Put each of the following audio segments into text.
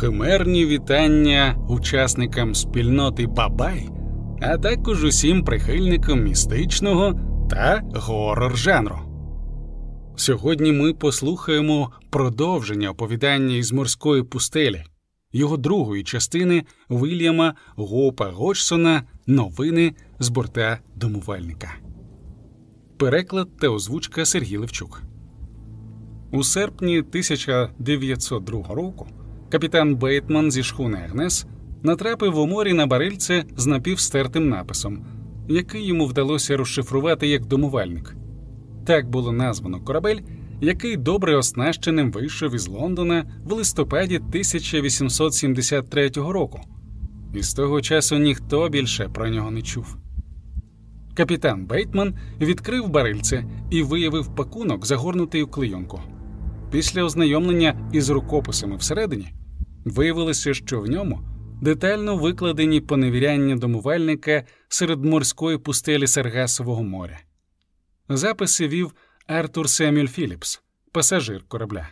химерні вітання учасникам спільноти Бабай, а також усім прихильникам містичного та горор жанру. Сьогодні ми послухаємо продовження оповідання із морської пустелі, його другої частини Вільяма Гопа Годжсона Новини з борта домувальника. Переклад та озвучка Сергій Левчук. У серпні 1902 року капітан Бейтман зі шхуни Агнес натрапив у морі на барильце з напівстертим написом, який йому вдалося розшифрувати як домувальник. Так було названо корабель, який добре оснащеним вийшов із Лондона в листопаді 1873 року, і з того часу ніхто більше про нього не чув. Капітан Бейтман відкрив барильце і виявив пакунок, загорнутий у клейонку. Після ознайомлення із рукописами всередині виявилося, що в ньому детально викладені поневіряння домувальника серед морської пустелі Саргасового моря. Записи вів Артур Семюль Філіпс, пасажир корабля.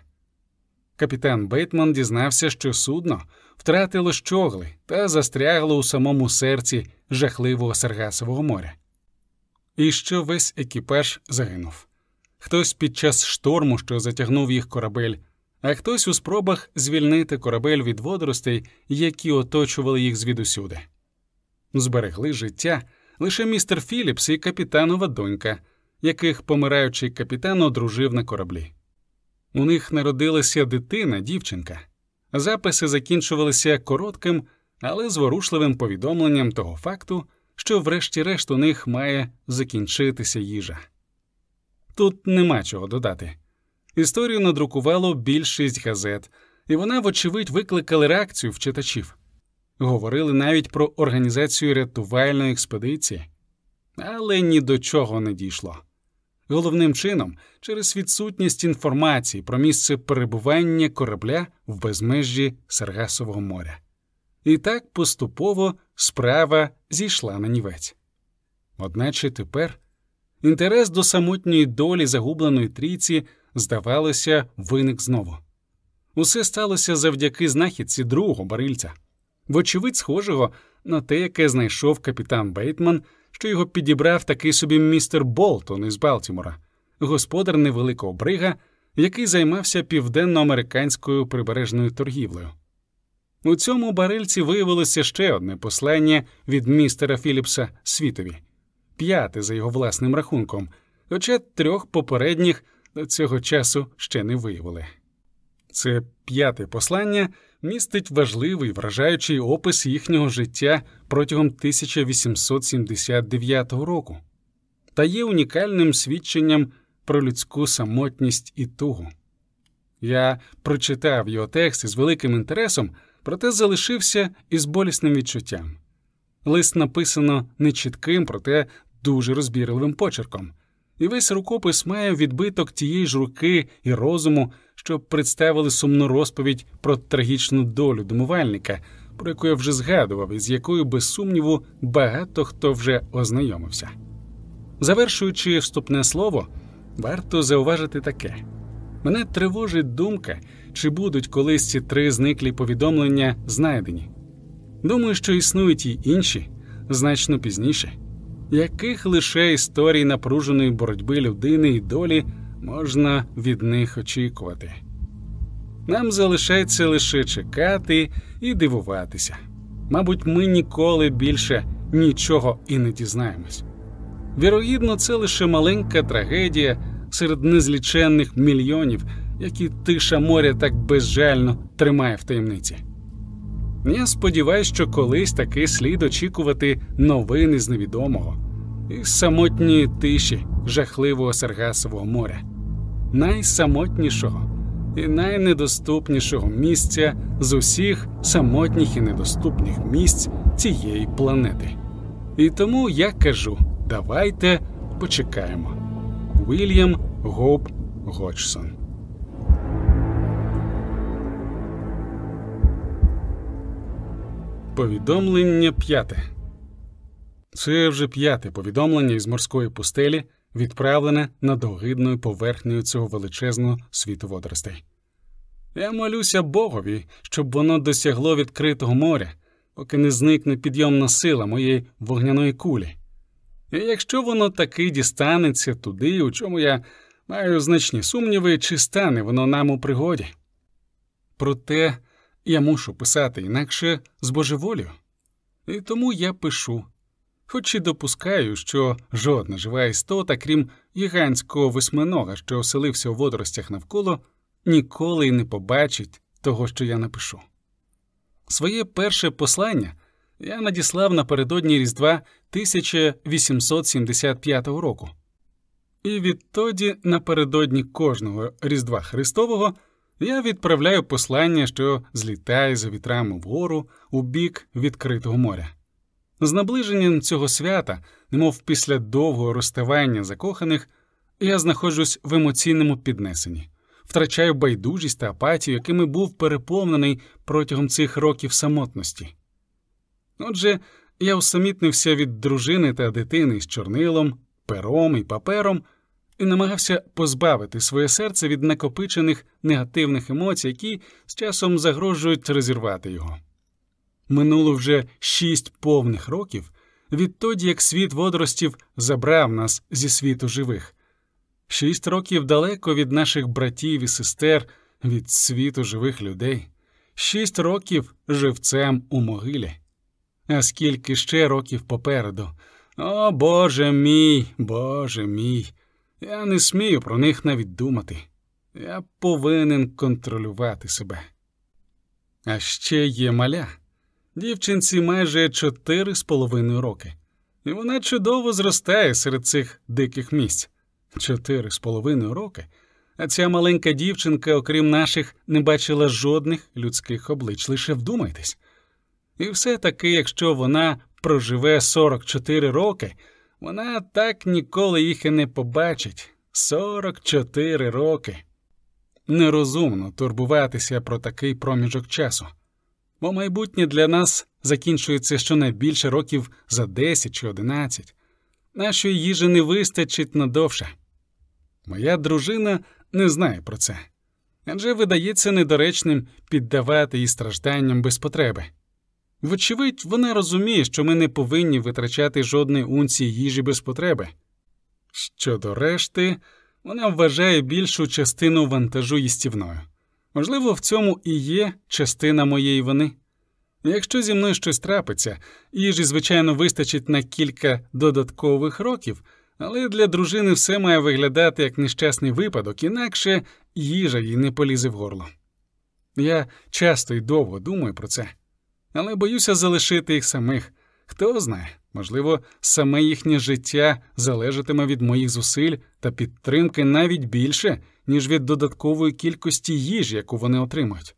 Капітан Бейтман дізнався, що судно втратило щогли та застрягло у самому серці жахливого Саргасового моря, і що весь екіпаж загинув. Хтось під час шторму, що затягнув їх корабель, а хтось у спробах звільнити корабель від водоростей, які оточували їх звідусюди. Зберегли життя лише містер Філіпс і капітанова донька, яких помираючий капітан одружив на кораблі. У них народилася дитина, дівчинка. Записи закінчувалися коротким, але зворушливим повідомленням того факту, що, врешті-решт, у них має закінчитися їжа. Тут нема чого додати. Історію надрукувало більшість газет, і вона, вочевидь, викликала реакцію в читачів. Говорили навіть про організацію рятувальної експедиції, але ні до чого не дійшло. Головним чином, через відсутність інформації про місце перебування корабля в безмежжі Саргасового моря. І так поступово справа зійшла на нівець. Одначе тепер інтерес до самотньої долі загубленої трійці здавалося, виник знову. Усе сталося завдяки знахідці другого барильця, вочевидь, схожого на те, яке знайшов капітан Бейтман, що його підібрав такий собі містер Болтон із Балтімора, господар невеликого брига, який займався південноамериканською прибережною торгівлею. У цьому барильці виявилося ще одне послання від містера Філіпса світові, п'яте за його власним рахунком, хоча трьох попередніх цього часу ще не виявили. Це п'яте послання містить важливий вражаючий опис їхнього життя протягом 1879 року та є унікальним свідченням про людську самотність і тугу. Я прочитав його текст із великим інтересом, проте залишився із болісним відчуттям. Лист написано нечітким, проте дуже розбірливим почерком і весь рукопис має відбиток тієї ж руки і розуму, що представили сумну розповідь про трагічну долю домувальника, про яку я вже згадував, і з якою, без сумніву, багато хто вже ознайомився. Завершуючи вступне слово, варто зауважити таке. Мене тривожить думка, чи будуть колись ці три зниклі повідомлення знайдені. Думаю, що існують і інші значно пізніше яких лише історій напруженої боротьби людини і долі можна від них очікувати. Нам залишається лише чекати і дивуватися. Мабуть, ми ніколи більше нічого і не дізнаємось. Вірогідно, це лише маленька трагедія серед незліченних мільйонів, які тиша моря так безжально тримає в таємниці. Я сподіваюся, що колись таки слід очікувати новини з невідомого і самотньої тиші жахливого Саргасового моря, найсамотнішого і найнедоступнішого місця з усіх самотніх і недоступних місць цієї планети. І тому я кажу: давайте почекаємо. Вільям Гоп Годжсон Повідомлення п'яте. Це вже п'яте повідомлення із морської пустелі, відправлене над огидною поверхнею цього величезного світу водоростей. Я молюся Богові, щоб воно досягло відкритого моря, поки не зникне підйомна сила моєї вогняної кулі. І якщо воно таки дістанеться туди, у чому я маю значні сумніви, чи стане воно нам у пригоді. Проте я мушу писати інакше з божеволію. І тому я пишу, хоч і допускаю, що жодна жива істота, крім гігантського восьминога, що оселився у водоростях навколо, ніколи й не побачить того, що я напишу. Своє перше послання я надіслав напередодні Різдва 1875 року, і відтоді, напередодні кожного Різдва Христового, я відправляю послання, що злітає за вітрами вгору у бік відкритого моря. З наближенням цього свята, немов після довгого розставання закоханих, я знаходжусь в емоційному піднесенні, втрачаю байдужість та апатію, якими був переповнений протягом цих років самотності. Отже, я усамітнився від дружини та дитини з чорнилом, пером і папером і намагався позбавити своє серце від накопичених негативних емоцій, які з часом загрожують розірвати його. Минуло вже шість повних років відтоді, як світ водоростів забрав нас зі світу живих, шість років далеко від наших братів і сестер, від світу живих людей, шість років живцем у могилі. А скільки ще років попереду. О Боже мій, Боже мій, я не смію про них навіть думати. Я повинен контролювати себе. А ще є маля. Дівчинці майже чотири з половиною роки, і вона чудово зростає серед цих диких місць. Чотири з половиною роки. А ця маленька дівчинка, окрім наших, не бачила жодних людських облич, лише вдумайтесь. І все таки, якщо вона проживе 44 роки, вона так ніколи їх і не побачить. 44 роки. Нерозумно турбуватися про такий проміжок часу, бо майбутнє для нас закінчується щонайбільше років за 10 чи 11. Нашої їжі не вистачить надовше. Моя дружина не знає про це, адже видається недоречним піддавати їй стражданням без потреби. Вочевидь, вона розуміє, що ми не повинні витрачати жодної унції їжі без потреби. Щодо решти, вона вважає більшу частину вантажу їстівною. Можливо, в цьому і є частина моєї вини. Якщо зі мною щось трапиться, їжі, звичайно, вистачить на кілька додаткових років, але для дружини все має виглядати як нещасний випадок, інакше їжа їй не полізе в горло. Я часто й довго думаю про це але боюся залишити їх самих. Хто знає, можливо, саме їхнє життя залежатиме від моїх зусиль та підтримки навіть більше, ніж від додаткової кількості їжі, яку вони отримують.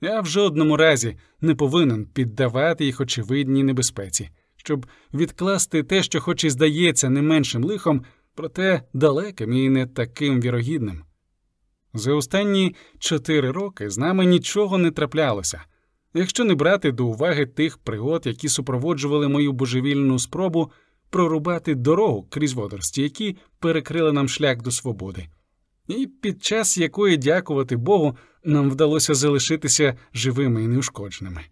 Я в жодному разі не повинен піддавати їх очевидній небезпеці, щоб відкласти те, що, хоч і здається не меншим лихом, проте далеким і не таким вірогідним. За останні чотири роки з нами нічого не траплялося якщо не брати до уваги тих пригод, які супроводжували мою божевільну спробу прорубати дорогу крізь водорості, які перекрили нам шлях до свободи, і під час якої, дякувати Богу, нам вдалося залишитися живими і неушкодженими.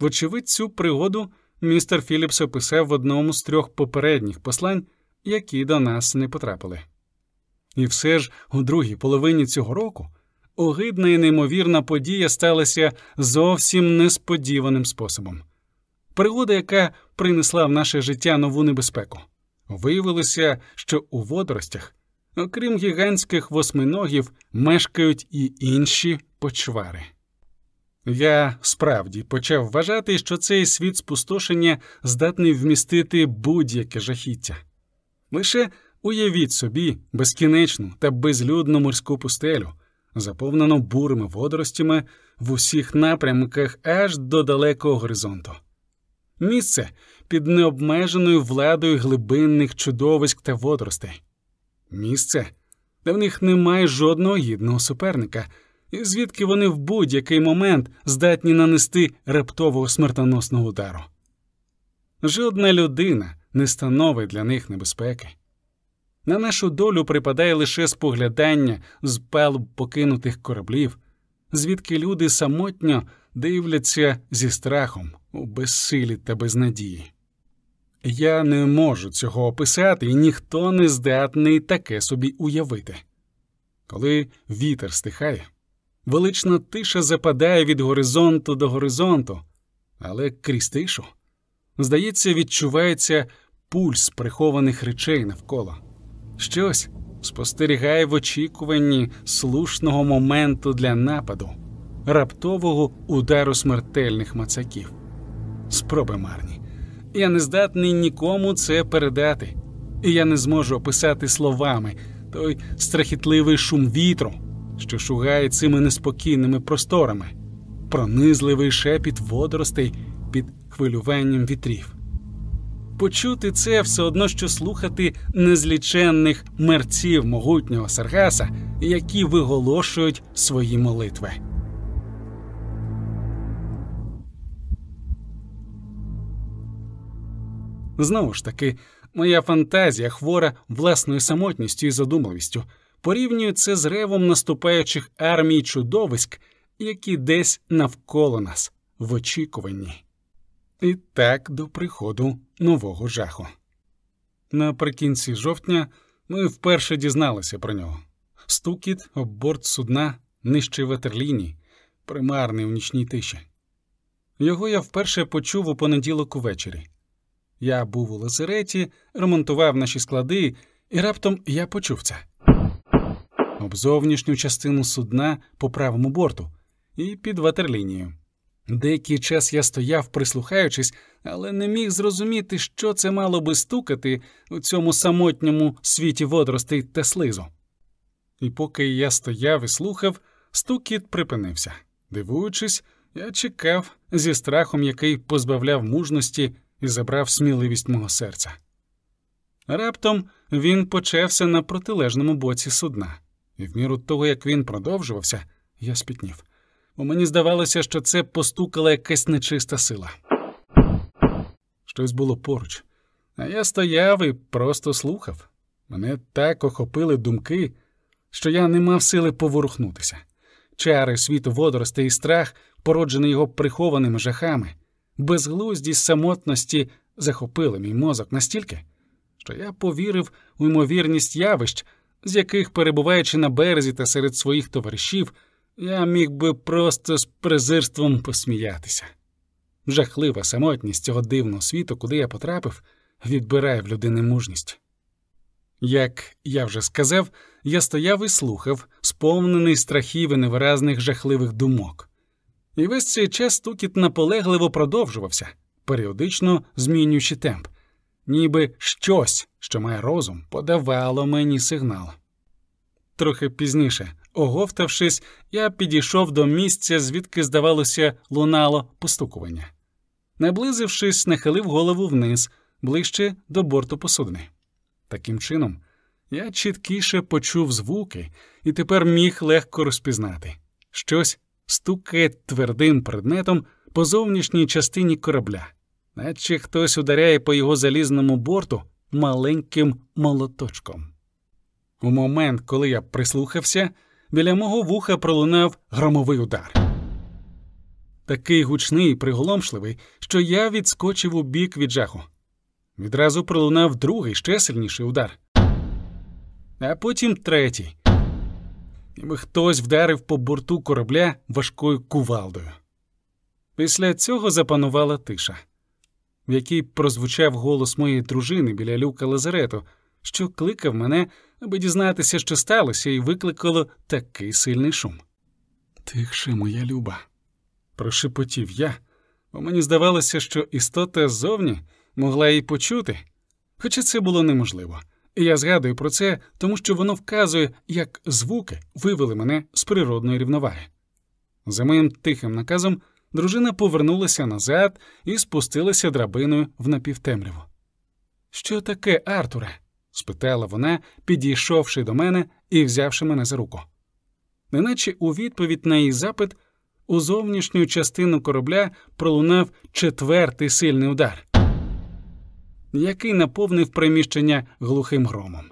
Вочевидь, цю пригоду містер Філіпс описав в одному з трьох попередніх послань, які до нас не потрапили. І все ж у другій половині цього року огидна і неймовірна подія сталася зовсім несподіваним способом. Пригода, яка принесла в наше життя нову небезпеку, виявилося, що у водоростях, окрім гігантських восьминогів, мешкають і інші почвари. Я справді почав вважати, що цей світ спустошення здатний вмістити будь-яке жахіття. Лише уявіть собі безкінечну та безлюдну морську пустелю, заповнено бурими водоростями в усіх напрямках аж до далекого горизонту. Місце під необмеженою владою глибинних чудовиськ та водоростей. Місце, де в них немає жодного гідного суперника, і звідки вони в будь-який момент здатні нанести раптового смертоносного удару. Жодна людина не становить для них небезпеки. На нашу долю припадає лише споглядання з палуб покинутих кораблів, звідки люди самотньо дивляться зі страхом у безсилі та безнадії. Я не можу цього описати, і ніхто не здатний таке собі уявити. Коли вітер стихає, велична тиша западає від горизонту до горизонту, але крізь тишу, здається, відчувається пульс прихованих речей навколо. Щось спостерігає в очікуванні слушного моменту для нападу, раптового удару смертельних мацаків. Спроби марні. Я не здатний нікому це передати, і я не зможу описати словами той страхітливий шум вітру, що шугає цими неспокійними просторами, пронизливий шепіт водоростей під хвилюванням вітрів. Почути це все одно, що слухати незліченних мерців могутнього Саргаса, які виголошують свої молитви. Знову ж таки, моя фантазія, хвора власною самотністю і задумливістю, порівнює це з ревом наступаючих армій чудовиськ, які десь навколо нас в очікуванні. І так до приходу нового жаху. Наприкінці жовтня ми вперше дізналися про нього. Стукіт об борт судна нижче ватерлінії, примарний у нічній тиші. Його я вперше почув у понеділок увечері. Я був у лазереті, ремонтував наші склади, і раптом я почув це об зовнішню частину судна по правому борту і під ватерлінією. Деякий час я стояв, прислухаючись, але не міг зрозуміти, що це мало би стукати у цьому самотньому світі водоростей та слизу. І поки я стояв і слухав, стукіт припинився. Дивуючись, я чекав зі страхом, який позбавляв мужності і забрав сміливість мого серця. Раптом він почався на протилежному боці судна, і в міру того, як він продовжувався, я спітнів бо мені здавалося, що це постукала якась нечиста сила. Щось було поруч, а я стояв і просто слухав. Мене так охопили думки, що я не мав сили поворухнутися. Чари світу водоростей і страх, породжений його прихованими жахами, безглуздість самотності захопили мій мозок настільки, що я повірив у ймовірність явищ, з яких, перебуваючи на березі та серед своїх товаришів, я міг би просто з презирством посміятися. Жахлива самотність цього дивного світу, куди я потрапив, відбирає в людини мужність. Як я вже сказав, я стояв і слухав, сповнений страхів і невиразних жахливих думок. І весь цей час стукіт наполегливо продовжувався, періодично змінюючи темп, ніби щось, що має розум, подавало мені сигнал. Трохи пізніше, Оговтавшись, я підійшов до місця, звідки, здавалося, лунало постукування. Наблизившись, нахилив голову вниз, ближче до борту посудини. Таким чином, я чіткіше почув звуки і тепер міг легко розпізнати щось стукає твердим предметом по зовнішній частині корабля, наче хтось ударяє по його залізному борту маленьким молоточком. У момент, коли я прислухався, біля мого вуха пролунав громовий удар. Такий гучний і приголомшливий, що я відскочив у бік від жаху. Відразу пролунав другий ще сильніший удар, а потім третій. Ніби хтось вдарив по борту корабля важкою кувалдою. Після цього запанувала тиша, в якій прозвучав голос моєї дружини біля люка лазарету, що кликав мене аби дізнатися, що сталося, і викликало такий сильний шум. Тихше, моя люба, прошепотів я, бо мені здавалося, що істота ззовні могла її почути, хоча це було неможливо. І я згадую про це, тому що воно вказує, як звуки вивели мене з природної рівноваги. За моїм тихим наказом дружина повернулася назад і спустилася драбиною в напівтемряву. Що таке, Артуре? Спитала вона, підійшовши до мене і взявши мене за руку. Неначе у відповідь на її запит у зовнішню частину корабля пролунав четвертий сильний удар, який наповнив приміщення глухим громом.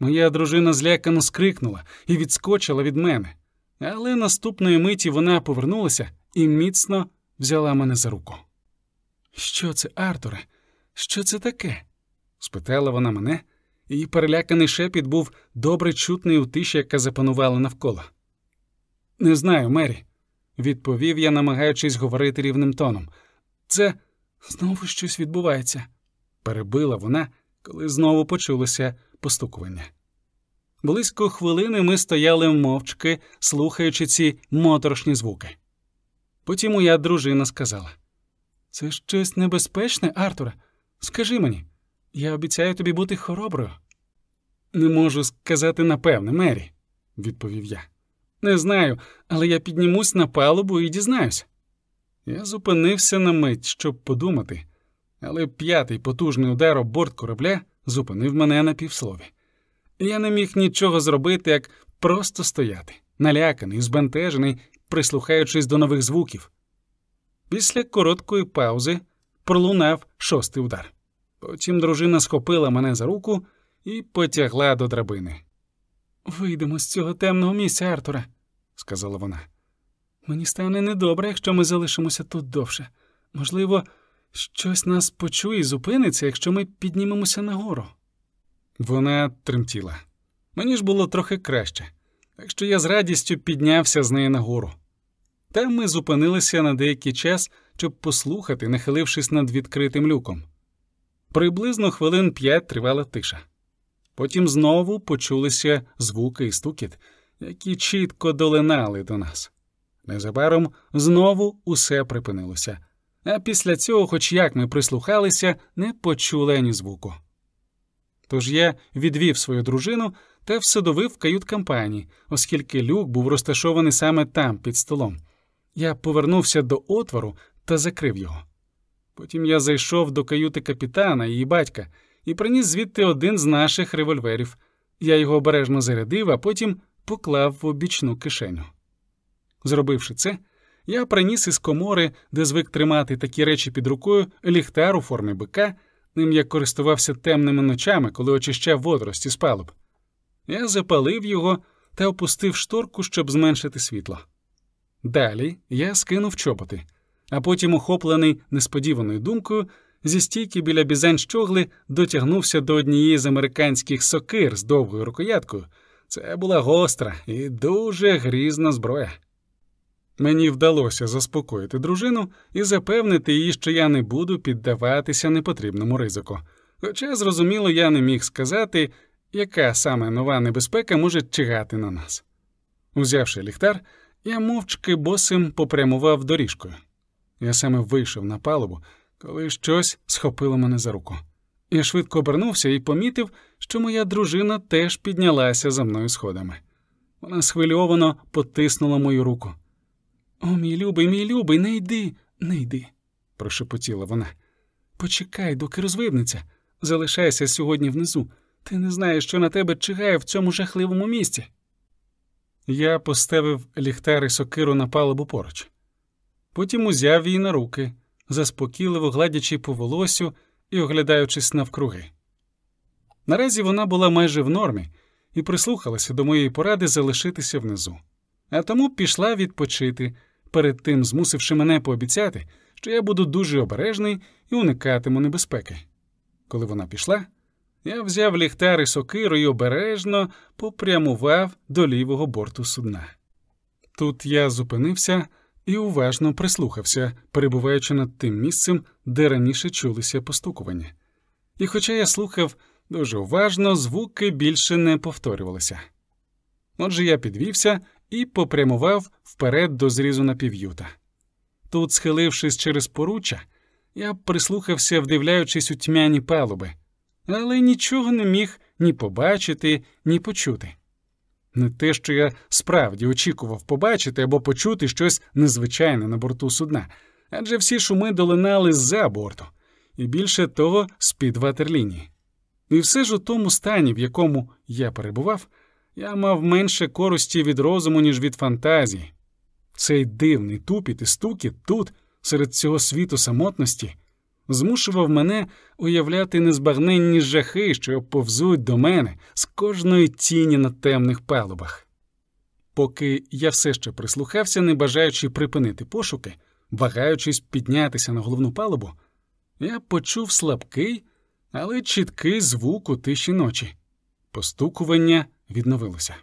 Моя дружина злякано скрикнула і відскочила від мене, але наступної миті вона повернулася і міцно взяла мене за руку. Що це, Артуре? Що це таке? Спитала вона мене, і переляканий шепіт був добре чутний у тиші, яка запанувала навколо. Не знаю, Мері, відповів я, намагаючись говорити рівним тоном. Це знову щось відбувається, перебила вона, коли знову почулося постукування. Близько хвилини ми стояли мовчки, слухаючи ці моторошні звуки. Потім моя дружина сказала: Це щось небезпечне, Артуре. Скажи мені, я обіцяю тобі бути хороброю. Не можу сказати напевне, Мері, відповів я. Не знаю, але я піднімусь на палубу і дізнаюся. Я зупинився на мить, щоб подумати, але п'ятий потужний удар об борт корабля зупинив мене на півслові. Я не міг нічого зробити, як просто стояти, наляканий, збентежений, прислухаючись до нових звуків. Після короткої паузи пролунав шостий удар. Потім дружина схопила мене за руку і потягла до драбини. Вийдемо з цього темного місця, Артура, сказала вона. Мені стане недобре, якщо ми залишимося тут довше. Можливо, щось нас почує і зупиниться, якщо ми піднімемося нагору. Вона тремтіла. Мені ж було трохи краще, так що я з радістю піднявся з неї нагору. Там ми зупинилися на деякий час, щоб послухати, нахилившись над відкритим люком. Приблизно хвилин п'ять тривала тиша. Потім знову почулися звуки і стукіт, які чітко долинали до нас. Незабаром знову усе припинилося, а після цього, хоч як ми прислухалися, не почули ані звуку. Тож я відвів свою дружину та всадовив в кают кампанії, оскільки люк був розташований саме там, під столом. Я повернувся до отвору та закрив його. Потім я зайшов до каюти капітана її батька і приніс звідти один з наших револьверів. Я його обережно зарядив, а потім поклав в обічну кишеню. Зробивши це, я приніс із комори, де звик тримати такі речі під рукою, ліхтар у формі бика, ним я користувався темними ночами, коли очищав водорості з палуб. Я запалив його та опустив шторку, щоб зменшити світло. Далі я скинув чоботи, а потім, охоплений несподіваною думкою, зі стійки біля бізань щогли дотягнувся до однієї з американських сокир з довгою рукояткою. Це була гостра і дуже грізна зброя. Мені вдалося заспокоїти дружину і запевнити її, що я не буду піддаватися непотрібному ризику. Хоча, зрозуміло, я не міг сказати, яка саме нова небезпека може чигати на нас. Узявши ліхтар, я мовчки босим попрямував доріжкою. Я саме вийшов на палубу, коли щось схопило мене за руку. Я швидко обернувся і помітив, що моя дружина теж піднялася за мною сходами. Вона схвильовано потиснула мою руку. О, мій любий, мій любий, не йди, не йди, прошепотіла вона. Почекай, доки розвиднеться. Залишайся сьогодні внизу. Ти не знаєш, що на тебе чигає в цьому жахливому місці. Я поставив ліхтар і сокиру на палубу поруч. Потім узяв її на руки, заспокійливо гладячи по волосю і оглядаючись навкруги. Наразі вона була майже в нормі і прислухалася до моєї поради залишитися внизу, а тому пішла відпочити, перед тим змусивши мене пообіцяти, що я буду дуже обережний і уникатиму небезпеки. Коли вона пішла, я взяв ліхтар і сокиру і обережно попрямував до лівого борту судна. Тут я зупинився і уважно прислухався, перебуваючи над тим місцем, де раніше чулися постукування. І, хоча я слухав дуже уважно, звуки більше не повторювалися. Отже, я підвівся і попрямував вперед до зрізу на пів'юта. Тут, схилившись через поруччя, я прислухався, вдивляючись у тьмяні палуби, але нічого не міг ні побачити, ні почути. Не те, що я справді очікував побачити або почути щось незвичайне на борту судна, адже всі шуми долинали з-за борту, і більше того, з-під ватерлінії. І все ж у тому стані, в якому я перебував, я мав менше користі від розуму, ніж від фантазії. Цей дивний тупіт і стукіт тут, серед цього світу самотності, змушував мене уявляти незбагненні жахи, що повзуть до мене з кожної тіні на темних палубах. Поки я все ще прислухався, не бажаючи припинити пошуки, вагаючись піднятися на головну палубу, я почув слабкий, але чіткий звук у тиші ночі. Постукування відновилося.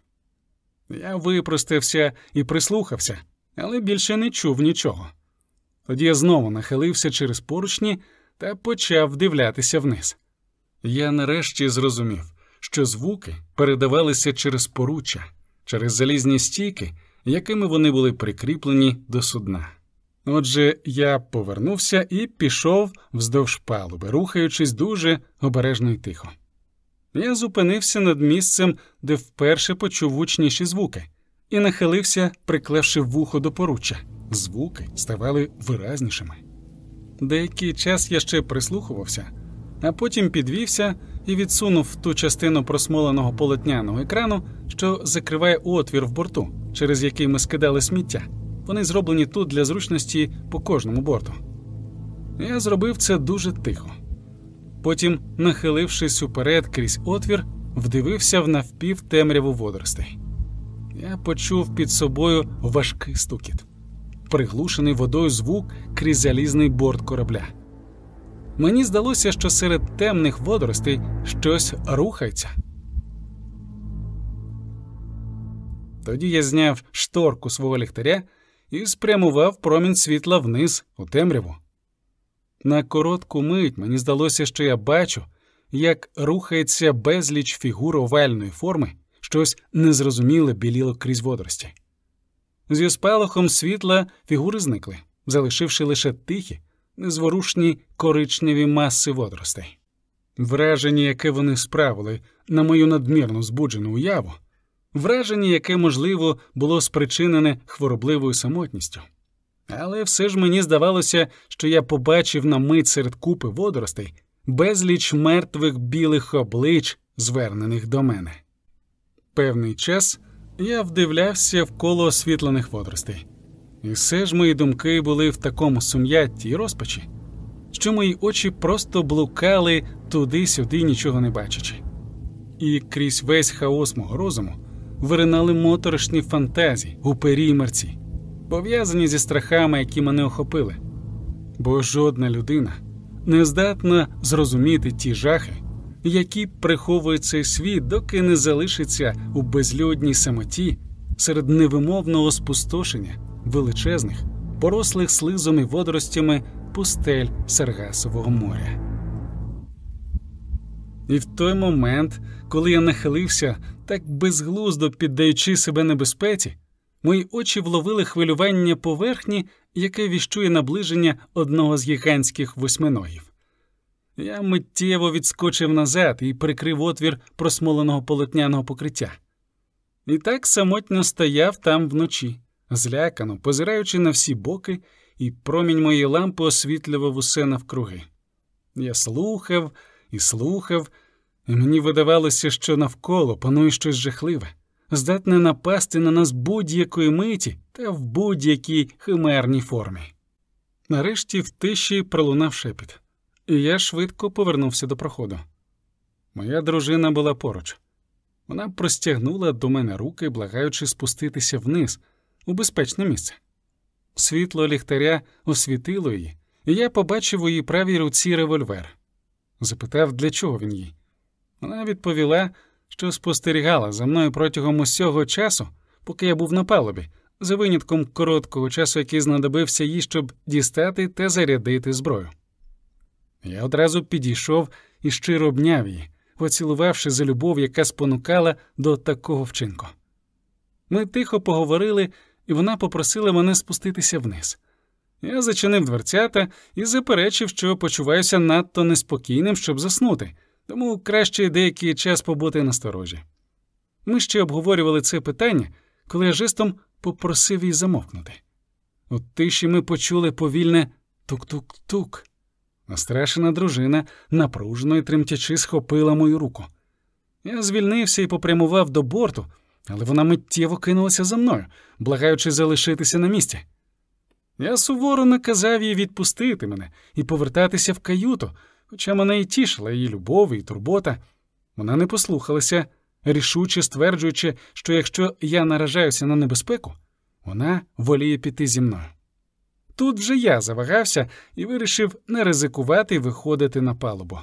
Я випростався і прислухався, але більше не чув нічого. Тоді я знову нахилився через поручні та почав вдивлятися вниз. Я нарешті зрозумів, що звуки передавалися через поруччя, через залізні стійки, якими вони були прикріплені до судна. Отже, я повернувся і пішов вздовж палуби, рухаючись дуже обережно й тихо. Я зупинився над місцем, де вперше почув гучніші звуки, і нахилився, приклавши вухо до поруччя. Звуки ставали виразнішими. Деякий час я ще прислухувався, а потім підвівся і відсунув ту частину просмоленого полотняного екрану, що закриває отвір в борту, через який ми скидали сміття. Вони зроблені тут для зручності по кожному борту. Я зробив це дуже тихо. Потім, нахилившись уперед крізь отвір, вдивився в навпів темряву водоростей. Я почув під собою важкий стукіт, приглушений водою звук крізь залізний борт корабля. Мені здалося, що серед темних водоростей щось рухається. Тоді я зняв шторку свого ліхтаря і спрямував промінь світла вниз у темряву. На коротку мить мені здалося, що я бачу, як рухається безліч фігур овальної форми, щось незрозуміле біліло крізь водорості. Зі спалахом світла фігури зникли, залишивши лише тихі, незворушні коричневі маси водоростей. Враження, яке вони справили на мою надмірну збуджену уяву, враження, яке, можливо, було спричинене хворобливою самотністю. Але все ж мені здавалося, що я побачив на мить серед купи водоростей безліч мертвих білих облич, звернених до мене. Певний час я вдивлявся в коло освітлених водоростей, і все ж мої думки були в такому сум'ятті й розпачі, що мої очі просто блукали туди-сюди, нічого не бачачи. І крізь весь хаос мого розуму виринали моторошні фантазії у пері й мерці пов'язані зі страхами, які мене охопили, бо жодна людина не здатна зрозуміти ті жахи, які приховує цей світ, доки не залишиться у безлюдній самоті серед невимовного спустошення величезних, порослих слизом і водоростями пустель Саргасового моря. І в той момент, коли я нахилився, так безглуздо піддаючи себе небезпеці, Мої очі вловили хвилювання поверхні, яке віщує наближення одного з гігантських восьминогів. Я миттєво відскочив назад і прикрив отвір просмоленого полотняного покриття. І так самотньо стояв там вночі, злякано, позираючи на всі боки, і промінь моєї лампи освітлював усе навкруги. Я слухав і слухав, і мені видавалося, що навколо панує щось жахливе здатне напасти на нас будь-якої миті та в будь-якій химерній формі. Нарешті в тиші пролунав шепіт, і я швидко повернувся до проходу. Моя дружина була поруч. Вона простягнула до мене руки, благаючи спуститися вниз у безпечне місце. Світло ліхтаря освітило її, і я побачив у її правій руці револьвер. Запитав, для чого він їй. Вона відповіла, що спостерігала за мною протягом усього часу, поки я був на палубі, за винятком короткого часу, який знадобився їй, щоб дістати та зарядити зброю. Я одразу підійшов і щиро обняв її, поцілувавши за любов, яка спонукала до такого вчинку. Ми тихо поговорили, і вона попросила мене спуститися вниз. Я зачинив дверцята і заперечив, що почуваюся надто неспокійним, щоб заснути тому краще деякий час побути насторожі. Ми ще обговорювали це питання, коли я жестом попросив її замовкнути. У тиші ми почули повільне тук-тук-тук. Настрашена дружина, напружено і тремтячи, схопила мою руку. Я звільнився і попрямував до борту, але вона миттєво кинулася за мною, благаючи залишитися на місці. Я суворо наказав їй відпустити мене і повертатися в каюту, хоча мене і тішила її любов і турбота. Вона не послухалася, рішуче стверджуючи, що якщо я наражаюся на небезпеку, вона воліє піти зі мною. Тут вже я завагався і вирішив не ризикувати виходити на палубу.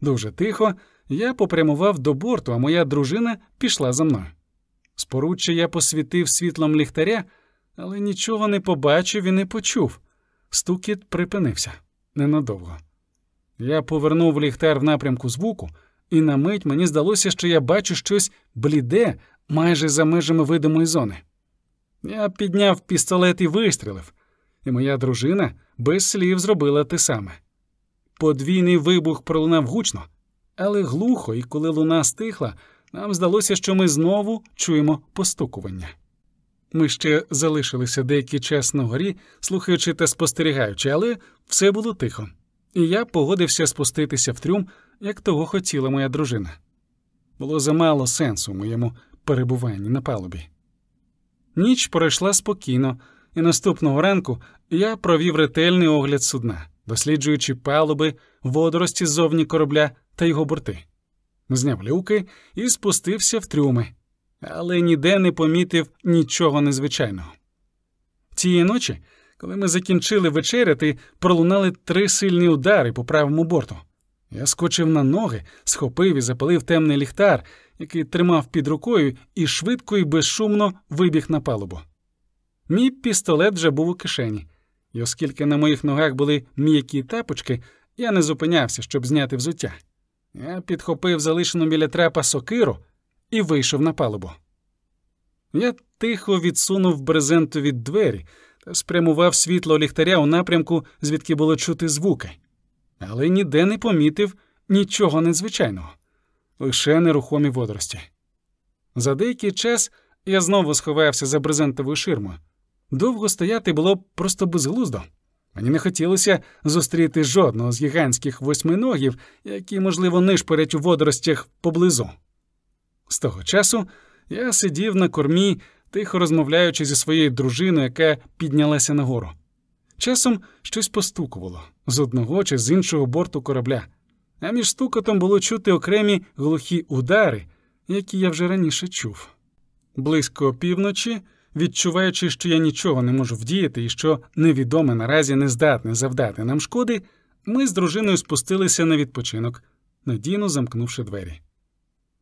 Дуже тихо я попрямував до борту, а моя дружина пішла за мною. Споруччя я посвітив світлом ліхтаря, але нічого не побачив і не почув. Стукіт припинився ненадовго. Я повернув ліхтар в напрямку звуку, і на мить мені здалося, що я бачу щось бліде майже за межами видимої зони. Я підняв пістолет і вистрілив, і моя дружина без слів зробила те саме. Подвійний вибух пролунав гучно, але глухо, і коли луна стихла, нам здалося, що ми знову чуємо постукування. Ми ще залишилися деякий час на горі, слухаючи та спостерігаючи, але все було тихо, і я погодився спуститися в трюм, як того хотіла моя дружина. Було замало сенсу в моєму перебуванні на палубі. Ніч пройшла спокійно, і наступного ранку я провів ретельний огляд судна, досліджуючи палуби, водорості ззовні корабля та його борти. Зняв люки і спустився в трюми, але ніде не помітив нічого незвичайного. Цієї ночі, коли ми закінчили вечеряти, пролунали три сильні удари по правому борту. Я скочив на ноги, схопив і запалив темний ліхтар, який тримав під рукою, і швидко і безшумно вибіг на палубу. Мій пістолет вже був у кишені, і оскільки на моїх ногах були м'які тапочки, я не зупинявся, щоб зняти взуття. Я підхопив залишену біля трапа сокиру і вийшов на палубу. Я тихо відсунув брезентові двері та спрямував світло ліхтаря у напрямку, звідки було чути звуки, але ніде не помітив нічого незвичайного, лише нерухомі водорості. За деякий час я знову сховався за брезентовою ширмою. Довго стояти було просто безглуздо. Мені не хотілося зустріти жодного з гігантських восьминогів, які, можливо, нишпорять у водоростях поблизу. З того часу я сидів на кормі, тихо розмовляючи зі своєю дружиною, яка піднялася нагору. Часом щось постукувало з одного чи з іншого борту корабля, а між стукотом було чути окремі глухі удари, які я вже раніше чув. Близько півночі відчуваючи, що я нічого не можу вдіяти і що невідоме наразі не здатне завдати нам шкоди, ми з дружиною спустилися на відпочинок, надійно замкнувши двері.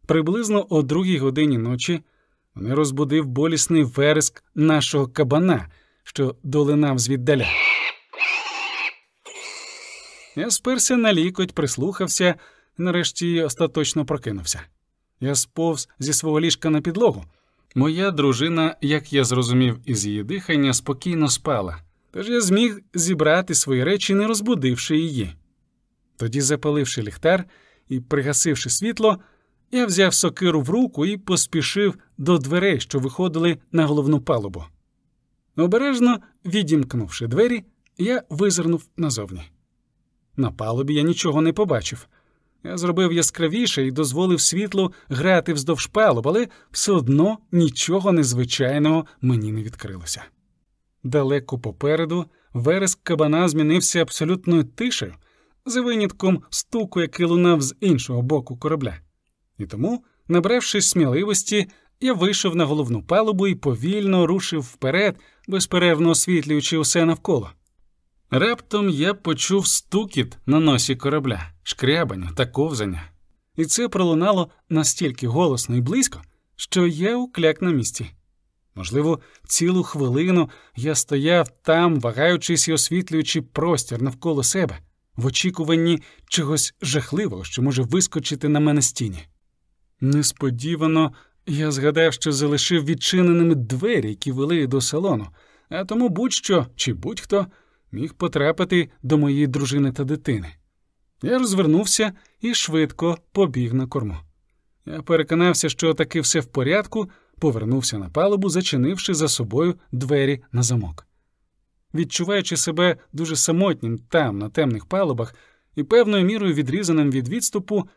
Приблизно о другій годині ночі мене розбудив болісний вереск нашого кабана, що долинав звіддаля. Я сперся на лікоть, прислухався і нарешті остаточно прокинувся. Я сповз зі свого ліжка на підлогу. Моя дружина, як я зрозумів із її дихання, спокійно спала, тож я зміг зібрати свої речі, не розбудивши її. Тоді, запаливши ліхтар і пригасивши світло, я взяв сокиру в руку і поспішив до дверей, що виходили на головну палубу. Обережно відімкнувши двері, я визирнув назовні. На палубі я нічого не побачив. Я зробив яскравіше і дозволив світлу грати вздовж палуб, але все одно нічого незвичайного мені не відкрилося. Далеко попереду вереск кабана змінився абсолютною тишею, за винятком стуку, який лунав з іншого боку корабля. І тому, набравшись сміливості, я вийшов на головну палубу і повільно рушив вперед, безперервно освітлюючи усе навколо. Раптом я почув стукіт на носі корабля, шкрябання та ковзання, і це пролунало настільки голосно і близько, що я укляк на місці. Можливо, цілу хвилину я стояв там, вагаючись і освітлюючи простір навколо себе, в очікуванні чогось жахливого, що може вискочити на мене стіні. Несподівано я згадав, що залишив відчиненими двері, які вели до салону, а тому будь-що чи будь-хто міг потрапити до моєї дружини та дитини. Я розвернувся і швидко побіг на корму. Я переконався, що таки все в порядку, повернувся на палубу, зачинивши за собою двері на замок. Відчуваючи себе дуже самотнім там, на темних палубах, і певною мірою відрізаним від відступу,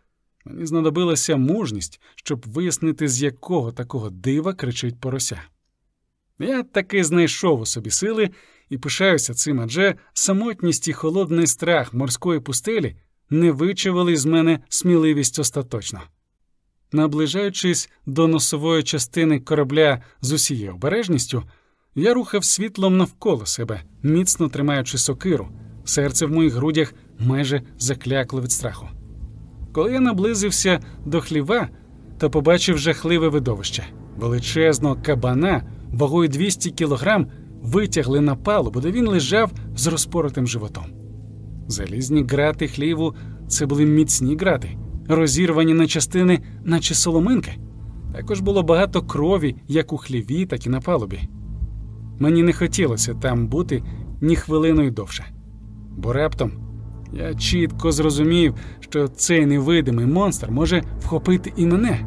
мені знадобилася мужність, щоб вияснити, з якого такого дива кричить порося. Я таки знайшов у собі сили і пишаюся цим, адже самотність і холодний страх морської пустелі не вичавили з мене сміливість остаточно. Наближаючись до носової частини корабля з усією обережністю, я рухав світлом навколо себе, міцно тримаючи сокиру, серце в моїх грудях майже заклякло від страху. Коли я наблизився до хліва, то побачив жахливе видовище величезного кабана вагою 200 кілограм витягли на палубу, де він лежав з розпоротим животом. Залізні грати хліву це були міцні грати, розірвані на частини, наче соломинки. Також було багато крові, як у хліві, так і на палубі. Мені не хотілося там бути ні хвилиною довше, бо раптом я чітко зрозумів, що цей невидимий монстр може вхопити і мене.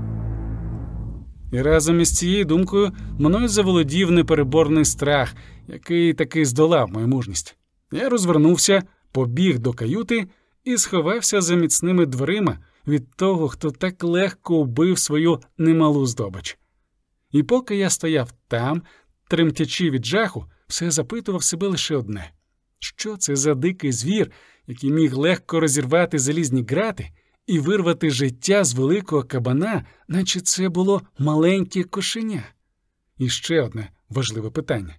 І разом із цією думкою мною заволодів непереборний страх, який таки здолав мою мужність. Я розвернувся, побіг до каюти і сховався за міцними дверима від того, хто так легко вбив свою немалу здобич. І поки я стояв там, тремтячи від жаху, все запитував себе лише одне що це за дикий звір, який міг легко розірвати залізні грати і вирвати життя з великого кабана, наче це було маленьке кошеня. І ще одне важливе питання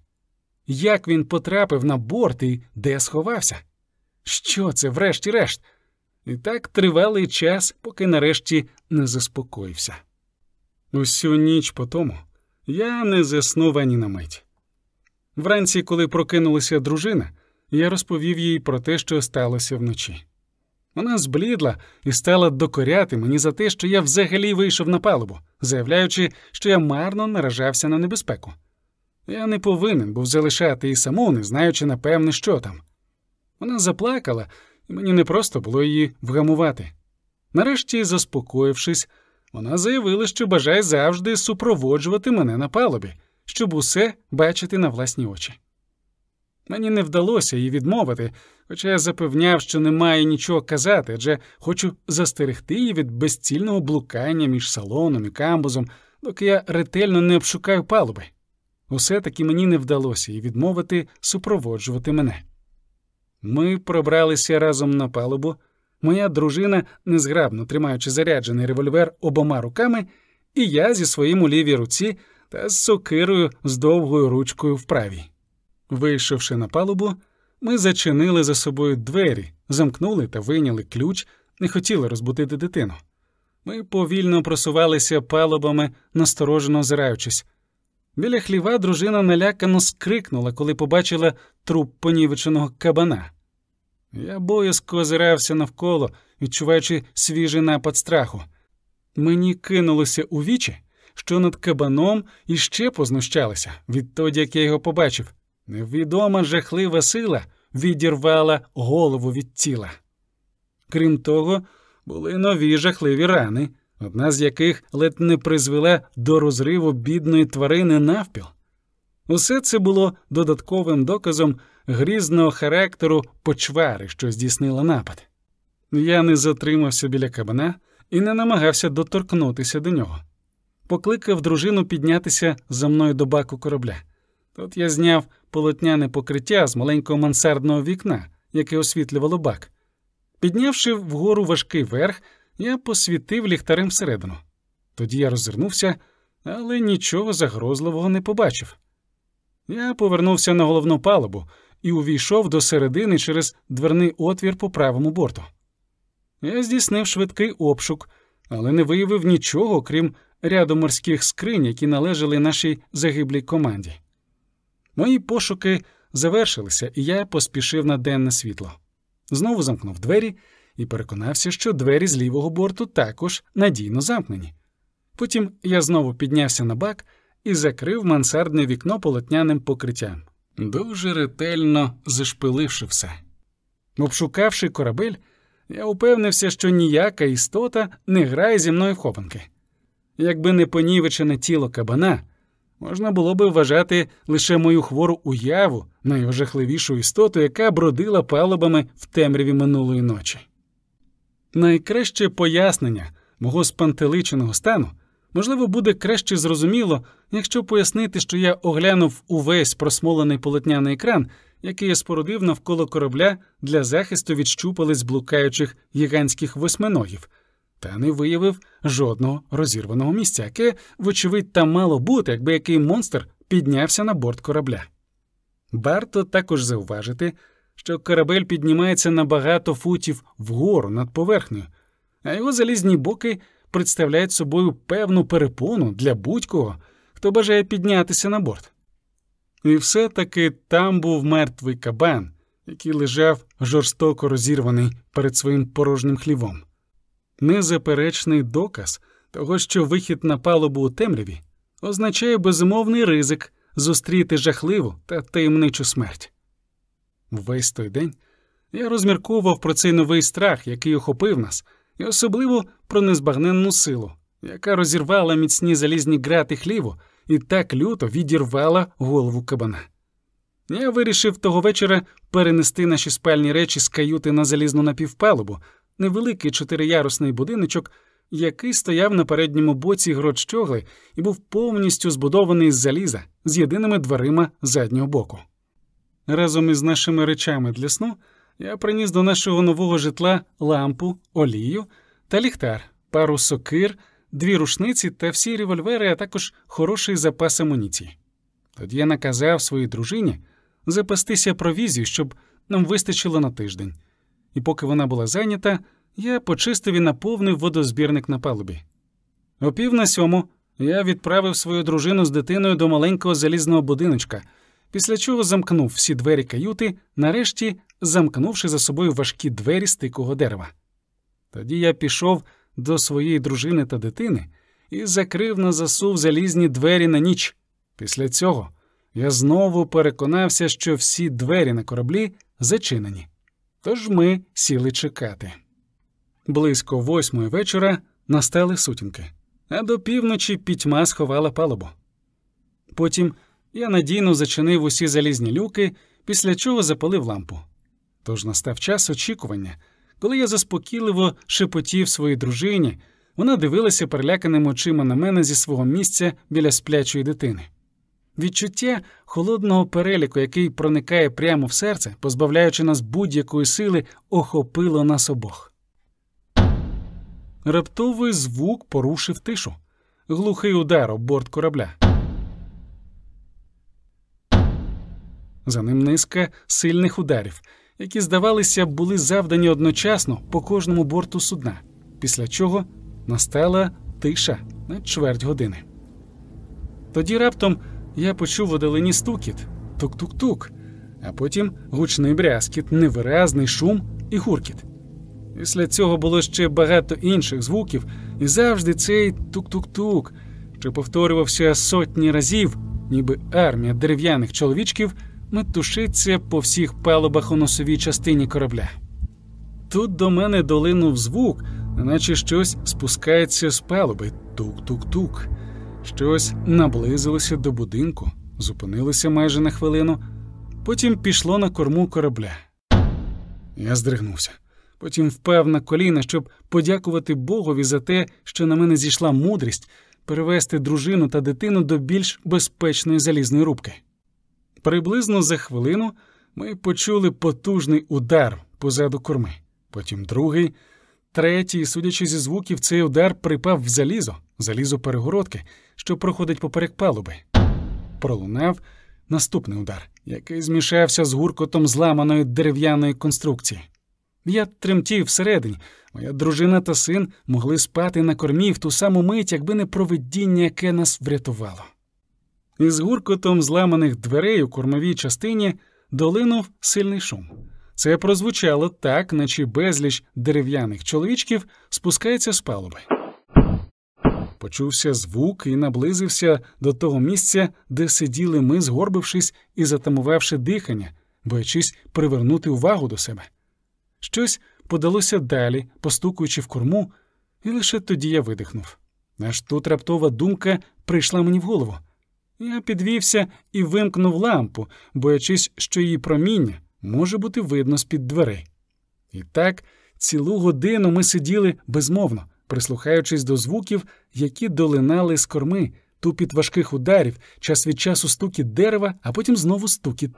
як він потрапив на борт і де сховався? Що це, врешті-решт? І так тривалий час, поки нарешті не заспокоївся. Усю ніч по тому я не заснув ані на мить. Вранці, коли прокинулася дружина, я розповів їй про те, що сталося вночі. Вона зблідла і стала докоряти мені за те, що я взагалі вийшов на палубу, заявляючи, що я марно наражався на небезпеку. Я не повинен був залишати її саму, не знаючи, напевне, що там. Вона заплакала, і мені не просто було її вгамувати. Нарешті, заспокоївшись, вона заявила, що бажає завжди супроводжувати мене на палубі, щоб усе бачити на власні очі. Мені не вдалося її відмовити, хоча я запевняв, що немає нічого казати, адже хочу застерегти її від безцільного блукання між салоном і камбузом, доки я ретельно не обшукаю палуби. Усе таки мені не вдалося їй відмовити супроводжувати мене. Ми пробралися разом на палубу, моя дружина, незграбно тримаючи заряджений револьвер обома руками, і я зі своїм у лівій руці та з сокирою з довгою ручкою в правій. Вийшовши на палубу, ми зачинили за собою двері, замкнули та вийняли ключ, не хотіли розбудити дитину. Ми повільно просувалися палубами, насторожено озираючись. Біля хліва дружина налякано скрикнула, коли побачила труп понівеченого кабана. Я боязко озирався навколо, відчуваючи свіжий напад страху. Мені кинулося у вічі, що над кабаном іще познущалися відтоді, як я його побачив. Невідома жахлива сила відірвала голову від тіла. Крім того, були нові жахливі рани, одна з яких ледь не призвела до розриву бідної тварини навпіл. Усе це було додатковим доказом грізного характеру почвари, що здійснила напад. Я не затримався біля кабана і не намагався доторкнутися до нього. Покликав дружину піднятися за мною до баку корабля. Тут я зняв полотняне покриття з маленького мансардного вікна, яке освітлювало бак. Піднявши вгору важкий верх, я посвітив ліхтарем всередину. Тоді я розвернувся, але нічого загрозливого не побачив. Я повернувся на головну палубу і увійшов до середини через дверний отвір по правому борту. Я здійснив швидкий обшук, але не виявив нічого, крім ряду морських скринь, які належали нашій загиблій команді. Мої пошуки завершилися, і я поспішив на денне світло. Знову замкнув двері і переконався, що двері з лівого борту також надійно замкнені. Потім я знову піднявся на бак і закрив мансардне вікно полотняним покриттям, дуже ретельно зашпиливши все. Обшукавши корабель, я упевнився, що ніяка істота не грає зі мною в хованки. Якби не понівечене тіло кабана, можна було би вважати лише мою хвору уяву найожахливішу істоту, яка бродила палубами в темряві минулої ночі. Найкраще пояснення мого спантеличеного стану Можливо, буде краще зрозуміло, якщо пояснити, що я оглянув увесь просмолений полотняний екран, який я спорудив навколо корабля для захисту від щупалець блукаючих гігантських восьминогів, та не виявив жодного розірваного місця, яке, вочевидь, там мало бути, якби який монстр піднявся на борт корабля. Варто також зауважити, що корабель піднімається на багато футів вгору над поверхнею, а його залізні боки представляють собою певну перепону для будь-кого, хто бажає піднятися на борт. І все таки там був мертвий кабан, який лежав жорстоко розірваний перед своїм порожнім хлівом. Незаперечний доказ того, що вихід на палубу у темряві означає безумовний ризик зустріти жахливу та таємничу смерть. Весь той день я розмірковував про цей новий страх, який охопив нас, і особливо про незбагненну силу, яка розірвала міцні залізні грати хліву і так люто відірвала голову кабана. Я вирішив того вечора перенести наші спальні речі з каюти на залізну напівпалубу, невеликий чотириярусний будиночок, який стояв на передньому боці грот і був повністю збудований з заліза з єдиними дверима заднього боку. Разом із нашими речами для сну я приніс до нашого нового житла лампу, олію та ліхтар, пару сокир, дві рушниці та всі револьвери, а також хороший запас амуніції. Тоді я наказав своїй дружині запастися провізію, щоб нам вистачило на тиждень, і поки вона була зайнята, я почистив і наповнив водозбірник на палубі. О пів на сьому я відправив свою дружину з дитиною до маленького залізного будиночка, після чого замкнув всі двері каюти, нарешті замкнувши за собою важкі двері з тикого дерева. Тоді я пішов до своєї дружини та дитини і закрив на засув залізні двері на ніч. Після цього я знову переконався, що всі двері на кораблі зачинені. Тож ми сіли чекати. Близько восьмої вечора настали сутінки, а до півночі пітьма сховала палубу. Потім я надійно зачинив усі залізні люки, після чого запалив лампу. Тож настав час очікування, коли я заспокійливо шепотів своїй дружині, вона дивилася переляканими очима на мене зі свого місця біля сплячої дитини. Відчуття холодного переліку, який проникає прямо в серце, позбавляючи нас будь-якої сили, охопило нас обох. Раптовий звук порушив тишу, глухий удар об борт корабля. За ним низка сильних ударів, які, здавалося, були завдані одночасно по кожному борту судна, після чого настала тиша на чверть години. Тоді раптом я почув у стукіт, тук-тук-тук, а потім гучний брязкіт, невиразний шум і гуркіт. Після цього було ще багато інших звуків, і завжди цей тук-тук-тук, що повторювався сотні разів, ніби армія дерев'яних чоловічків метушиться по всіх палубах у носовій частині корабля. Тут до мене долинув звук, наче щось спускається з палуби тук-тук-тук. Щось наблизилося до будинку, зупинилося майже на хвилину, потім пішло на корму корабля. Я здригнувся, потім впав на коліна, щоб подякувати Богові за те, що на мене зійшла мудрість перевести дружину та дитину до більш безпечної залізної рубки. Приблизно за хвилину ми почули потужний удар позаду корми, потім другий, третій, судячи зі звуків, цей удар припав в залізо, залізо перегородки, що проходить поперек палуби. Пролунав наступний удар, який змішався з гуркотом зламаної дерев'яної конструкції. Я тремтів всередині, моя дружина та син могли спати на кормі в ту саму мить, якби не провидіння, яке нас врятувало. Із гуркотом зламаних дверей у кормовій частині долинув сильний шум. Це прозвучало так, наче безліч дерев'яних чоловічків спускається з палуби. Почувся звук і наблизився до того місця, де сиділи ми, згорбившись і затамувавши дихання, боячись привернути увагу до себе. Щось подалося далі, постукуючи в корму, і лише тоді я видихнув. Аж тут раптова думка прийшла мені в голову. Я підвівся і вимкнув лампу, боячись, що її проміння може бути видно з під дверей. І так цілу годину ми сиділи безмовно, прислухаючись до звуків, які долинали з корми, тупіт важких ударів, час від часу стукіт дерева, а потім знову стукіт.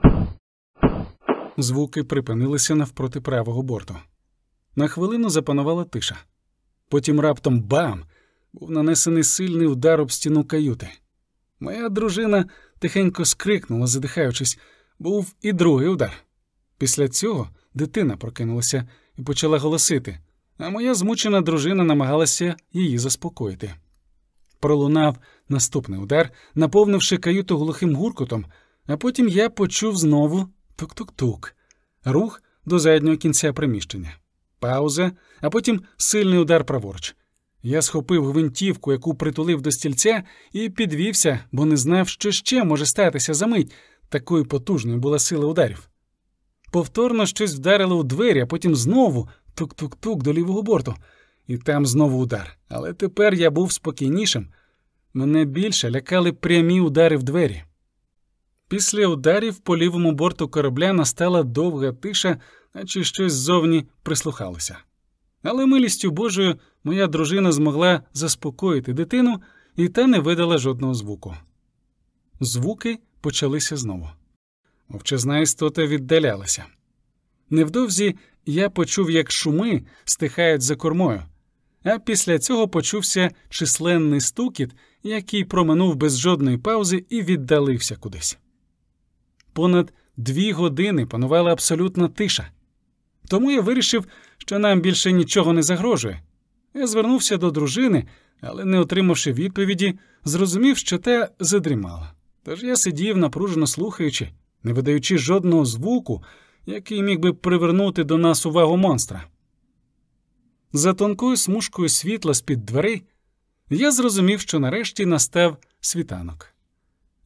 Звуки припинилися навпроти правого борту. На хвилину запанувала тиша. Потім раптом бам! Був нанесений сильний удар об стіну каюти. Моя дружина тихенько скрикнула, задихаючись, був і другий удар. Після цього дитина прокинулася і почала голосити, а моя змучена дружина намагалася її заспокоїти. Пролунав наступний удар, наповнивши каюту глухим гуркотом, а потім я почув знову тук-тук-тук, рух до заднього кінця приміщення, пауза, а потім сильний удар праворуч. Я схопив гвинтівку, яку притулив до стільця, і підвівся, бо не знав, що ще може статися за мить. Такою потужною була сила ударів. Повторно щось вдарило у двері, а потім знову тук-тук-тук до лівого борту, і там знову удар. Але тепер я був спокійнішим. Мене більше лякали прямі удари в двері. Після ударів по лівому борту корабля настала довга тиша, наче щось ззовні прислухалося. Але милістю Божою моя дружина змогла заспокоїти дитину, і та не видала жодного звуку. Звуки почалися знову. Мовчазна істота віддалялася. Невдовзі я почув, як шуми стихають за кормою, а після цього почувся численний стукіт, який проминув без жодної паузи і віддалився кудись. Понад дві години панувала абсолютна тиша. Тому я вирішив, що нам більше нічого не загрожує. Я звернувся до дружини, але, не отримавши відповіді, зрозумів, що та задрімала. Тож я сидів, напружено слухаючи, не видаючи жодного звуку, який міг би привернути до нас увагу монстра. За тонкою смужкою світла з під дверей я зрозумів, що нарешті настав світанок.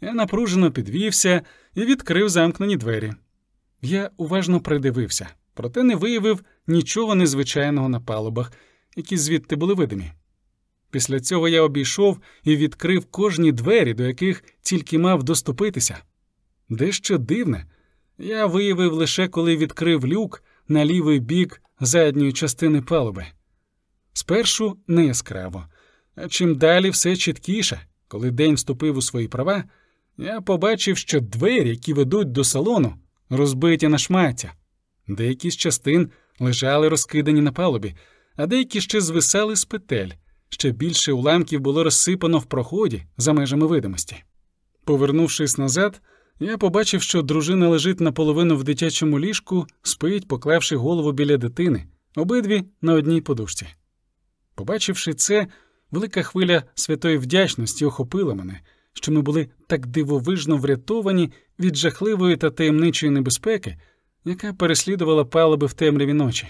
Я напружено підвівся і відкрив замкнені двері. Я уважно придивився проте не виявив нічого незвичайного на палубах, які звідти були видимі. Після цього я обійшов і відкрив кожні двері, до яких тільки мав доступитися. Дещо дивне, я виявив лише коли відкрив люк на лівий бік задньої частини палуби. Спершу не яскраво, а чим далі все чіткіше, коли день вступив у свої права, я побачив, що двері, які ведуть до салону, розбиті на шмаття. Деякі з частин лежали розкидані на палубі, а деякі ще звисали з петель. Ще більше уламків було розсипано в проході за межами видимості. Повернувшись назад, я побачив, що дружина лежить наполовину в дитячому ліжку, спить, поклавши голову біля дитини, обидві на одній подушці. Побачивши це, велика хвиля святої вдячності охопила мене, що ми були так дивовижно врятовані від жахливої та таємничої небезпеки яка переслідувала палуби в темряві ночі.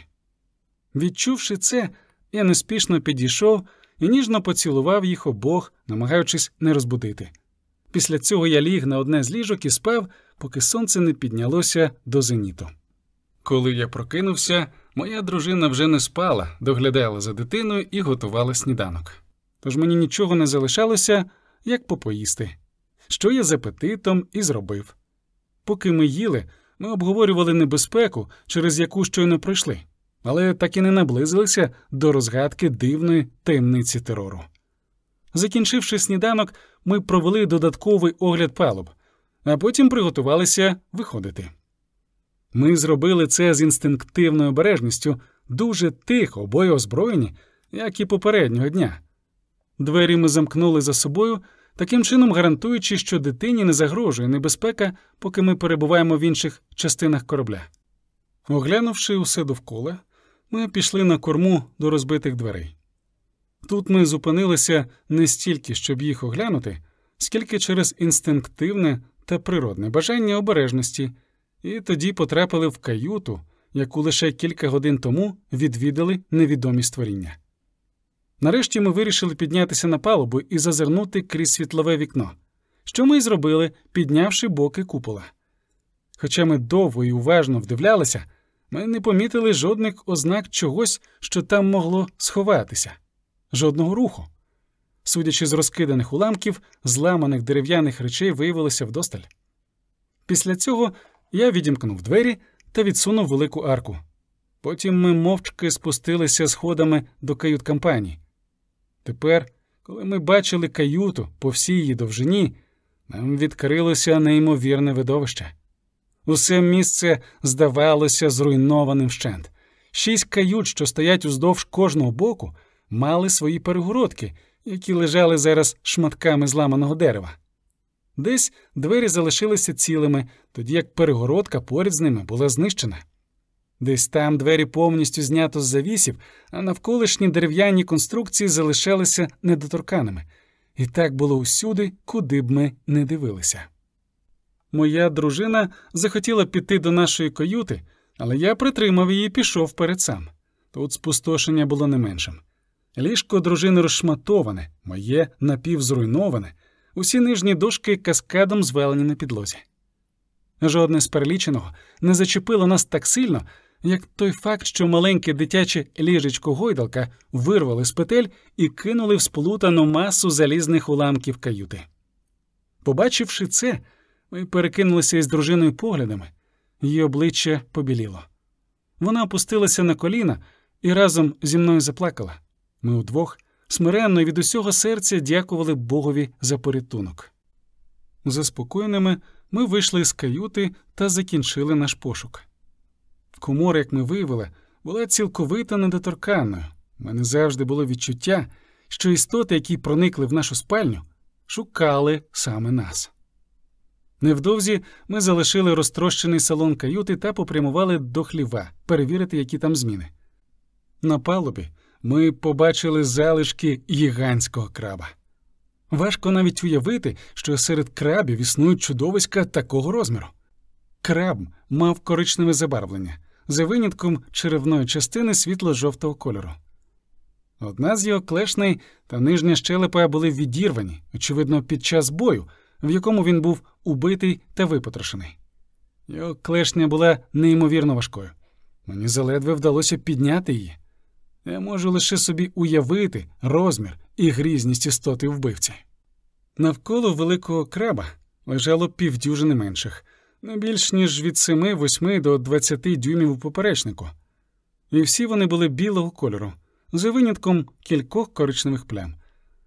Відчувши це, я неспішно підійшов і ніжно поцілував їх обох, намагаючись не розбудити. Після цього я ліг на одне з ліжок і спав, поки сонце не піднялося до зеніту. Коли я прокинувся, моя дружина вже не спала, доглядала за дитиною і готувала сніданок. Тож мені нічого не залишалося, як попоїсти, що я з апетитом і зробив. Поки ми їли, ми обговорювали небезпеку, через яку щойно пройшли, але так і не наблизилися до розгадки дивної таємниці терору. Закінчивши сніданок, ми провели додатковий огляд палуб, а потім приготувалися виходити. Ми зробили це з інстинктивною обережністю дуже тихо, обоє озброєні, як і попереднього дня. Двері ми замкнули за собою таким чином гарантуючи, що дитині не загрожує небезпека, поки ми перебуваємо в інших частинах корабля. Оглянувши усе довкола, ми пішли на корму до розбитих дверей. Тут ми зупинилися не стільки, щоб їх оглянути, скільки через інстинктивне та природне бажання обережності, і тоді потрапили в каюту, яку лише кілька годин тому відвідали невідомі створіння. Нарешті ми вирішили піднятися на палубу і зазирнути крізь світлове вікно, що ми й зробили, піднявши боки купола. Хоча ми довго і уважно вдивлялися, ми не помітили жодних ознак чогось, що там могло сховатися, жодного руху. Судячи з розкиданих уламків, зламаних дерев'яних речей виявилося вдосталь. Після цього я відімкнув двері та відсунув велику арку. Потім ми мовчки спустилися сходами до кают компанії тепер, коли ми бачили каюту по всій її довжині, нам відкрилося неймовірне видовище. Усе місце здавалося зруйнованим вщент. Шість кают, що стоять уздовж кожного боку, мали свої перегородки, які лежали зараз шматками зламаного дерева. Десь двері залишилися цілими, тоді як перегородка поряд з ними була знищена. Десь там двері повністю знято з завісів, а навколишні дерев'яні конструкції залишалися недоторканими. І так було усюди, куди б ми не дивилися. Моя дружина захотіла піти до нашої каюти, але я притримав її і пішов перед сам. Тут спустошення було не меншим. Ліжко дружини розшматоване, моє напівзруйноване, усі нижні дошки каскадом звелені на підлозі. Жодне з переліченого не зачепило нас так сильно, як той факт, що маленьке дитяче ліжечко гойдалка вирвали з петель і кинули в сплутану масу залізних уламків каюти. Побачивши це, ми перекинулися із дружиною поглядами, її обличчя побіліло. Вона опустилася на коліна і разом зі мною заплакала. Ми удвох смиренно від усього серця дякували Богові за порятунок. Заспокоєними ми вийшли з каюти та закінчили наш пошук. Комора, як ми виявили, була цілковито недоторканною. Мене завжди було відчуття, що істоти, які проникли в нашу спальню, шукали саме нас. Невдовзі ми залишили розтрощений салон каюти та попрямували до хліва перевірити, які там зміни. На палубі ми побачили залишки гігантського краба. Важко навіть уявити, що серед крабів існують чудовиська такого розміру. Краб мав коричневе забарвлення, за винятком черевної частини світло-жовтого кольору. Одна з його клешней та нижня щелепа були відірвані, очевидно, під час бою, в якому він був убитий та випотрошений. Його клешня була неймовірно важкою. Мені заледве вдалося підняти її. Я можу лише собі уявити розмір і грізність істоти вбивці. Навколо великого краба лежало півдюжини менших, не більш ніж від 7-8 до 20 дюймів у поперечнику, і всі вони були білого кольору, за винятком кількох коричневих плям.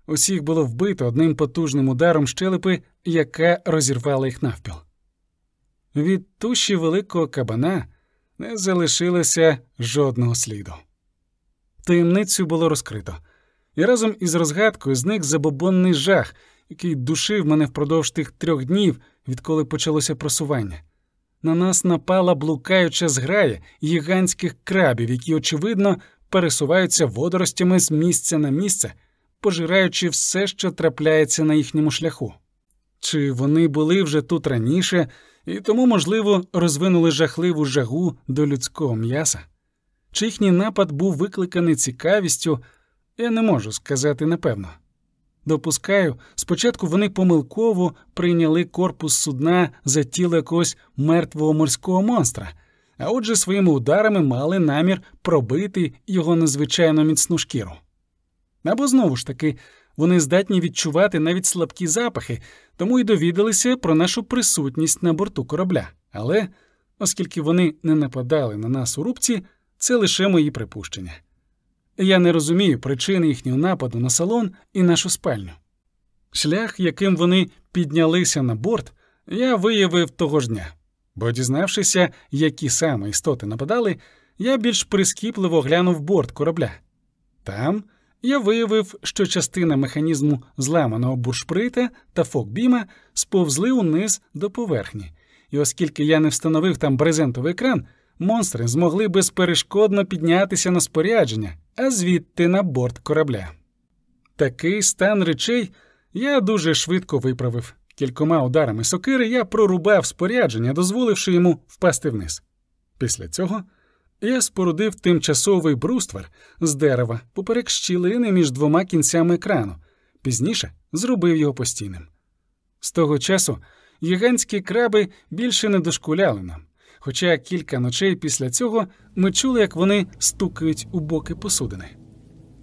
Усіх було вбито одним потужним ударом щелепи, яка розірвала їх навпіл. Від туші великого кабана не залишилося жодного сліду. Таємницю було розкрито, і разом із розгадкою зник забобонний жах, який душив мене впродовж тих трьох днів, відколи почалося просування. На нас напала блукаюча зграя гігантських крабів, які, очевидно, пересуваються водоростями з місця на місце, пожираючи все, що трапляється на їхньому шляху. Чи вони були вже тут раніше і тому, можливо, розвинули жахливу жагу до людського м'яса? Чи їхній напад був викликаний цікавістю, я не можу сказати напевно. Допускаю, спочатку вони помилково прийняли корпус судна за тіло якогось мертвого морського монстра, а отже, своїми ударами мали намір пробити його надзвичайно міцну шкіру. Або знову ж таки, вони здатні відчувати навіть слабкі запахи, тому й довідалися про нашу присутність на борту корабля. Але, оскільки вони не нападали на нас у рубці, це лише мої припущення. Я не розумію причини їхнього нападу на салон і нашу спальню. Шлях, яким вони піднялися на борт, я виявив того ж дня, бо, дізнавшися, які саме істоти нападали, я більш прискіпливо глянув борт корабля. Там я виявив, що частина механізму зламаного буршприта та фокбіма сповзли униз до поверхні, і оскільки я не встановив там брезентовий екран, монстри змогли безперешкодно піднятися на спорядження, а звідти на борт корабля. Такий стан речей я дуже швидко виправив. Кількома ударами сокири я прорубав спорядження, дозволивши йому впасти вниз. Після цього я спорудив тимчасовий бруствер з дерева поперек щілини між двома кінцями екрану, пізніше зробив його постійним. З того часу гігантські краби більше не дошкуляли нам, хоча кілька ночей після цього ми чули, як вони стукають у боки посудини.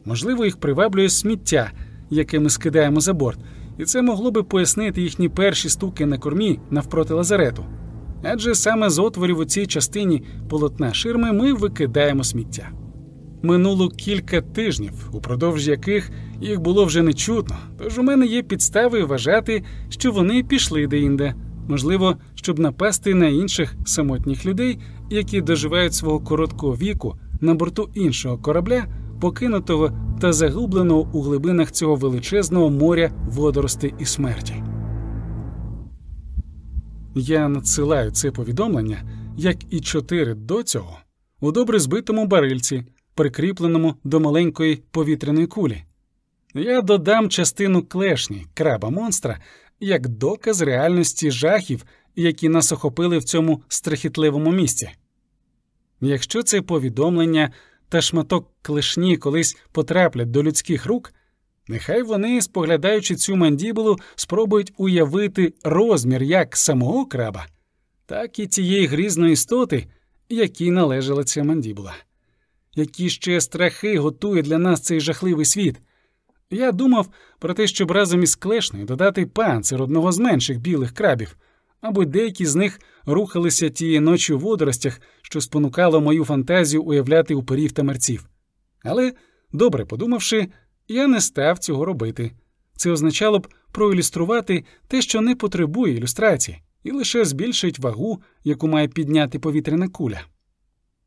Можливо, їх приваблює сміття, яке ми скидаємо за борт, і це могло би пояснити їхні перші стуки на кормі навпроти лазарету. Адже саме з отворів у цій частині полотна ширми ми викидаємо сміття. минуло кілька тижнів, упродовж яких їх було вже не чутно, тож у мене є підстави вважати, що вони пішли деінде, можливо, щоб напасти на інших самотніх людей, які доживають свого короткого віку на борту іншого корабля, покинутого та загубленого у глибинах цього величезного моря водоростей і смерті. Я надсилаю це повідомлення, як і чотири до цього, у добре збитому барильці, прикріпленому до маленької повітряної кулі. Я додам частину клешні краба монстра як доказ реальності жахів, які нас охопили в цьому страхітливому місці. Якщо це повідомлення та шматок клешні колись потраплять до людських рук, нехай вони, споглядаючи цю мандібулу, спробують уявити розмір як самого краба, так і тієї грізної істоти, якій належала ця мандібула. Які ще страхи готує для нас цей жахливий світ. Я думав про те, щоб разом із клешнею додати панцир одного з менших білих крабів, або деякі з них рухалися тієї ночі у водоростях, що спонукало мою фантазію уявляти уперів та мерців. Але, добре подумавши, я не став цього робити. Це означало б проілюструвати те, що не потребує ілюстрації, і лише збільшить вагу, яку має підняти повітряна куля.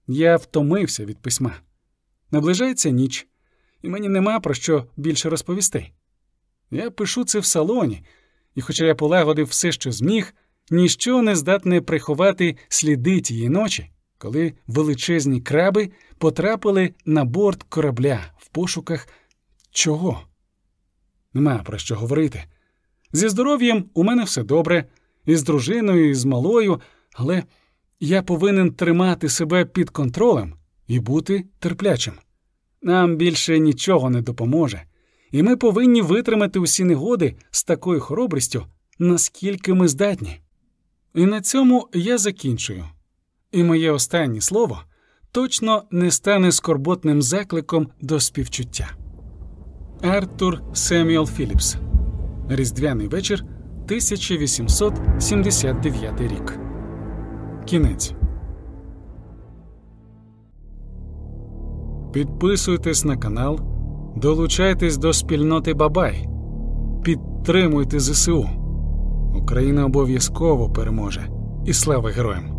Я втомився від письма. Наближається ніч, і мені нема про що більше розповісти. Я пишу це в салоні, і, хоча я полагодив все, що зміг, ніщо не здатне приховати сліди тієї ночі, коли величезні краби потрапили на борт корабля в пошуках чого? Нема про що говорити. Зі здоров'ям у мене все добре, і з дружиною, і з малою, але я повинен тримати себе під контролем і бути терплячим. Нам більше нічого не допоможе, і ми повинні витримати усі негоди з такою хоробрістю, наскільки ми здатні. І на цьому я закінчую. І моє останнє слово точно не стане скорботним закликом до співчуття. Артур Семюел Філіпс. Різдвяний вечір 1879 рік. Кінець. Підписуйтесь на канал, долучайтесь до спільноти Бабай, підтримуйте ЗСУ. Україна обов'язково переможе і слава героям!